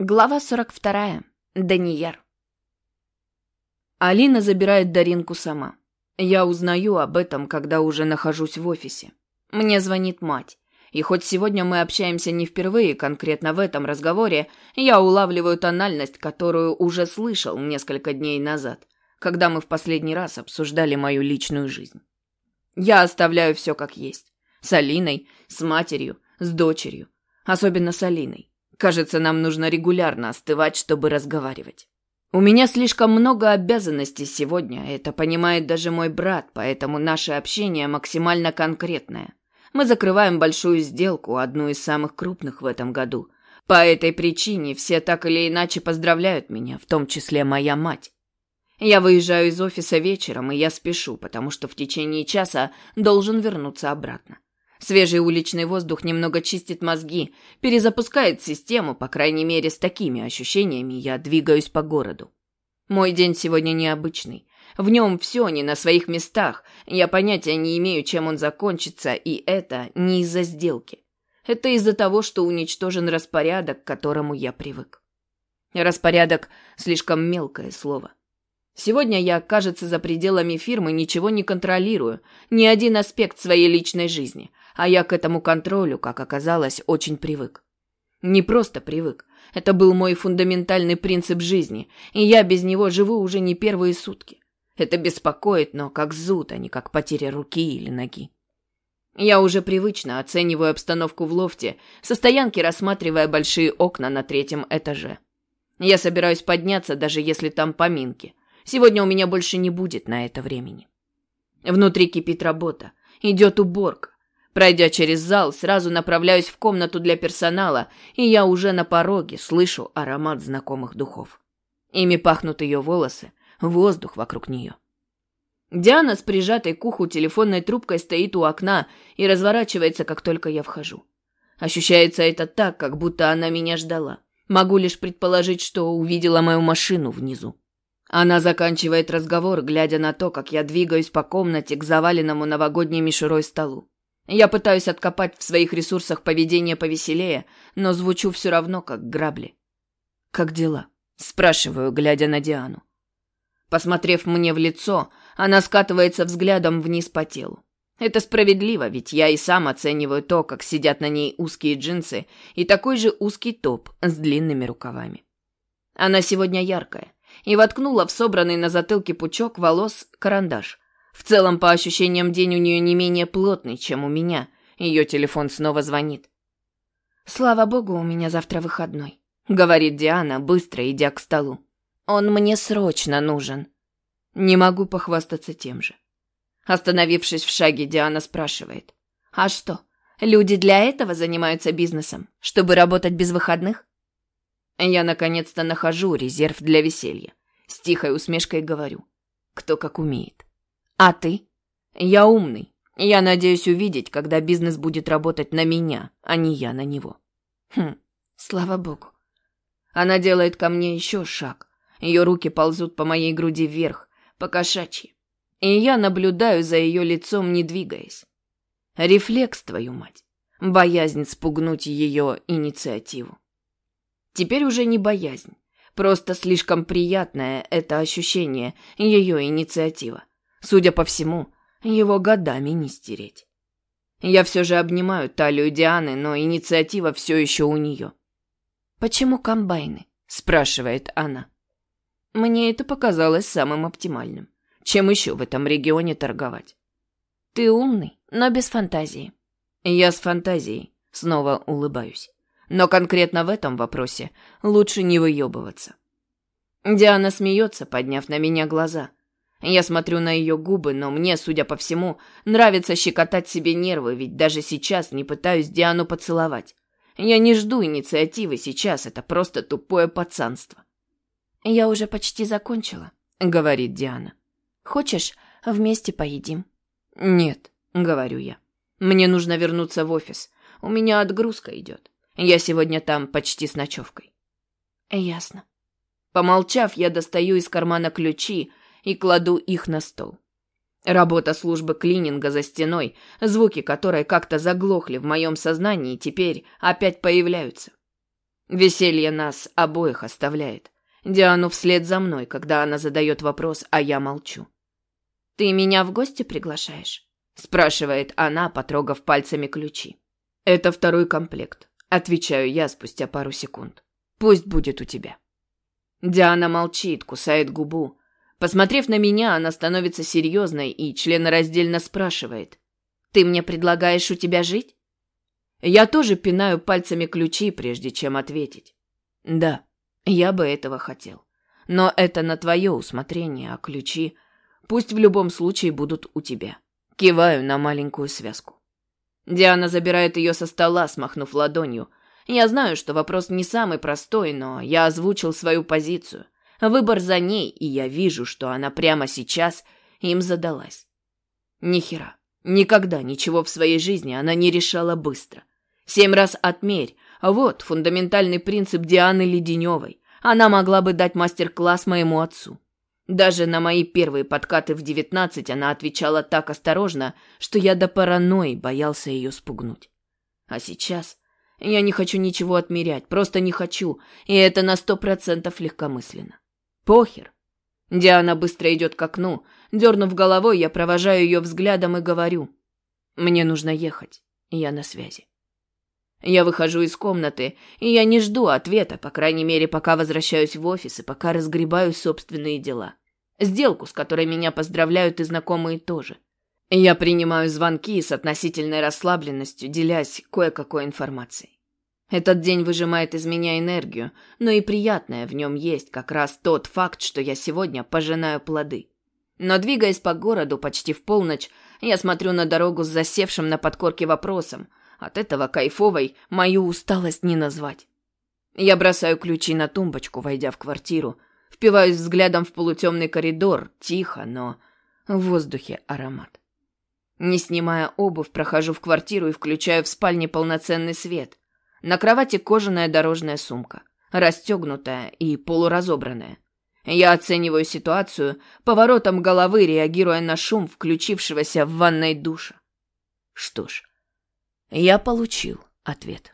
Глава 42. Данияр. Алина забирает Даринку сама. Я узнаю об этом, когда уже нахожусь в офисе. Мне звонит мать. И хоть сегодня мы общаемся не впервые конкретно в этом разговоре, я улавливаю тональность, которую уже слышал несколько дней назад, когда мы в последний раз обсуждали мою личную жизнь. Я оставляю все как есть. С Алиной, с матерью, с дочерью. Особенно с Алиной. Кажется, нам нужно регулярно остывать, чтобы разговаривать. У меня слишком много обязанностей сегодня, это понимает даже мой брат, поэтому наше общение максимально конкретное. Мы закрываем большую сделку, одну из самых крупных в этом году. По этой причине все так или иначе поздравляют меня, в том числе моя мать. Я выезжаю из офиса вечером, и я спешу, потому что в течение часа должен вернуться обратно. Свежий уличный воздух немного чистит мозги, перезапускает систему, по крайней мере, с такими ощущениями я двигаюсь по городу. Мой день сегодня необычный. В нем все не на своих местах. Я понятия не имею, чем он закончится, и это не из-за сделки. Это из-за того, что уничтожен распорядок, к которому я привык. Распорядок – слишком мелкое слово. Сегодня я, кажется, за пределами фирмы ничего не контролирую, ни один аспект своей личной жизни – а я к этому контролю, как оказалось, очень привык. Не просто привык. Это был мой фундаментальный принцип жизни, и я без него живу уже не первые сутки. Это беспокоит, но как зуд, а не как потеря руки или ноги. Я уже привычно оцениваю обстановку в лофте, со стоянки рассматривая большие окна на третьем этаже. Я собираюсь подняться, даже если там поминки. Сегодня у меня больше не будет на это времени. Внутри кипит работа. Идет уборка. Пройдя через зал, сразу направляюсь в комнату для персонала, и я уже на пороге слышу аромат знакомых духов. Ими пахнут ее волосы, воздух вокруг нее. Диана с прижатой к уху телефонной трубкой стоит у окна и разворачивается, как только я вхожу. Ощущается это так, как будто она меня ждала. Могу лишь предположить, что увидела мою машину внизу. Она заканчивает разговор, глядя на то, как я двигаюсь по комнате к заваленному новогодней мишурой столу. Я пытаюсь откопать в своих ресурсах поведение повеселее, но звучу все равно, как грабли. «Как дела?» – спрашиваю, глядя на Диану. Посмотрев мне в лицо, она скатывается взглядом вниз по телу. Это справедливо, ведь я и сам оцениваю то, как сидят на ней узкие джинсы и такой же узкий топ с длинными рукавами. Она сегодня яркая и воткнула в собранный на затылке пучок волос карандаш, в целом, по ощущениям, день у нее не менее плотный, чем у меня. Ее телефон снова звонит. «Слава богу, у меня завтра выходной», — говорит Диана, быстро идя к столу. «Он мне срочно нужен». Не могу похвастаться тем же. Остановившись в шаге, Диана спрашивает. «А что, люди для этого занимаются бизнесом, чтобы работать без выходных?» Я наконец-то нахожу резерв для веселья. С тихой усмешкой говорю. Кто как умеет. А ты? Я умный. Я надеюсь увидеть, когда бизнес будет работать на меня, а не я на него. Хм, слава богу. Она делает ко мне еще шаг. Ее руки ползут по моей груди вверх, по кошачьи. И я наблюдаю за ее лицом, не двигаясь. Рефлекс, твою мать. Боязнь спугнуть ее инициативу. Теперь уже не боязнь. Просто слишком приятное это ощущение, ее инициатива. Судя по всему, его годами не стереть. Я все же обнимаю талию Дианы, но инициатива все еще у нее. «Почему комбайны?» – спрашивает она. Мне это показалось самым оптимальным. Чем еще в этом регионе торговать? Ты умный, но без фантазии. Я с фантазией, снова улыбаюсь. Но конкретно в этом вопросе лучше не выебываться. Диана смеется, подняв на меня глаза – я смотрю на ее губы, но мне, судя по всему, нравится щекотать себе нервы, ведь даже сейчас не пытаюсь Диану поцеловать. Я не жду инициативы сейчас, это просто тупое пацанство. «Я уже почти закончила», — говорит Диана. «Хочешь, вместе поедим?» «Нет», — говорю я. «Мне нужно вернуться в офис. У меня отгрузка идет. Я сегодня там почти с ночевкой». «Ясно». Помолчав, я достаю из кармана ключи, и кладу их на стол. Работа службы клининга за стеной, звуки которой как-то заглохли в моем сознании, теперь опять появляются. Веселье нас обоих оставляет. Диану вслед за мной, когда она задает вопрос, а я молчу. «Ты меня в гости приглашаешь?» — спрашивает она, потрогав пальцами ключи. «Это второй комплект», — отвечаю я спустя пару секунд. «Пусть будет у тебя». Диана молчит, кусает губу. Посмотрев на меня, она становится серьезной и членораздельно спрашивает. «Ты мне предлагаешь у тебя жить?» Я тоже пинаю пальцами ключи, прежде чем ответить. «Да, я бы этого хотел. Но это на твое усмотрение, а ключи пусть в любом случае будут у тебя». Киваю на маленькую связку. Диана забирает ее со стола, смахнув ладонью. Я знаю, что вопрос не самый простой, но я озвучил свою позицию. Выбор за ней, и я вижу, что она прямо сейчас им задалась. Нихера. Никогда ничего в своей жизни она не решала быстро. Семь раз отмерь. Вот фундаментальный принцип Дианы Леденевой. Она могла бы дать мастер-класс моему отцу. Даже на мои первые подкаты в девятнадцать она отвечала так осторожно, что я до паранойи боялся ее спугнуть. А сейчас я не хочу ничего отмерять, просто не хочу, и это на сто процентов легкомысленно. Похер. Диана быстро идет к окну. Дернув головой, я провожаю ее взглядом и говорю. Мне нужно ехать. Я на связи. Я выхожу из комнаты, и я не жду ответа, по крайней мере, пока возвращаюсь в офис и пока разгребаю собственные дела. Сделку, с которой меня поздравляют и знакомые тоже. Я принимаю звонки с относительной расслабленностью, делясь кое-какой информацией. Этот день выжимает из меня энергию, но и приятное в нем есть как раз тот факт, что я сегодня пожинаю плоды. Но двигаясь по городу почти в полночь, я смотрю на дорогу с засевшим на подкорке вопросом – от этого кайфовой мою усталость не назвать. Я бросаю ключи на тумбочку, войдя в квартиру. Впиваюсь взглядом в полутемный коридор, тихо, но в воздухе аромат. Не снимая обувь, прохожу в квартиру и включаю в спальне полноценный свет. На кровати кожаная дорожная сумка, расстегнутая и полуразобранная. Я оцениваю ситуацию, поворотом головы реагируя на шум включившегося в ванной душа. Что ж, я получил ответ.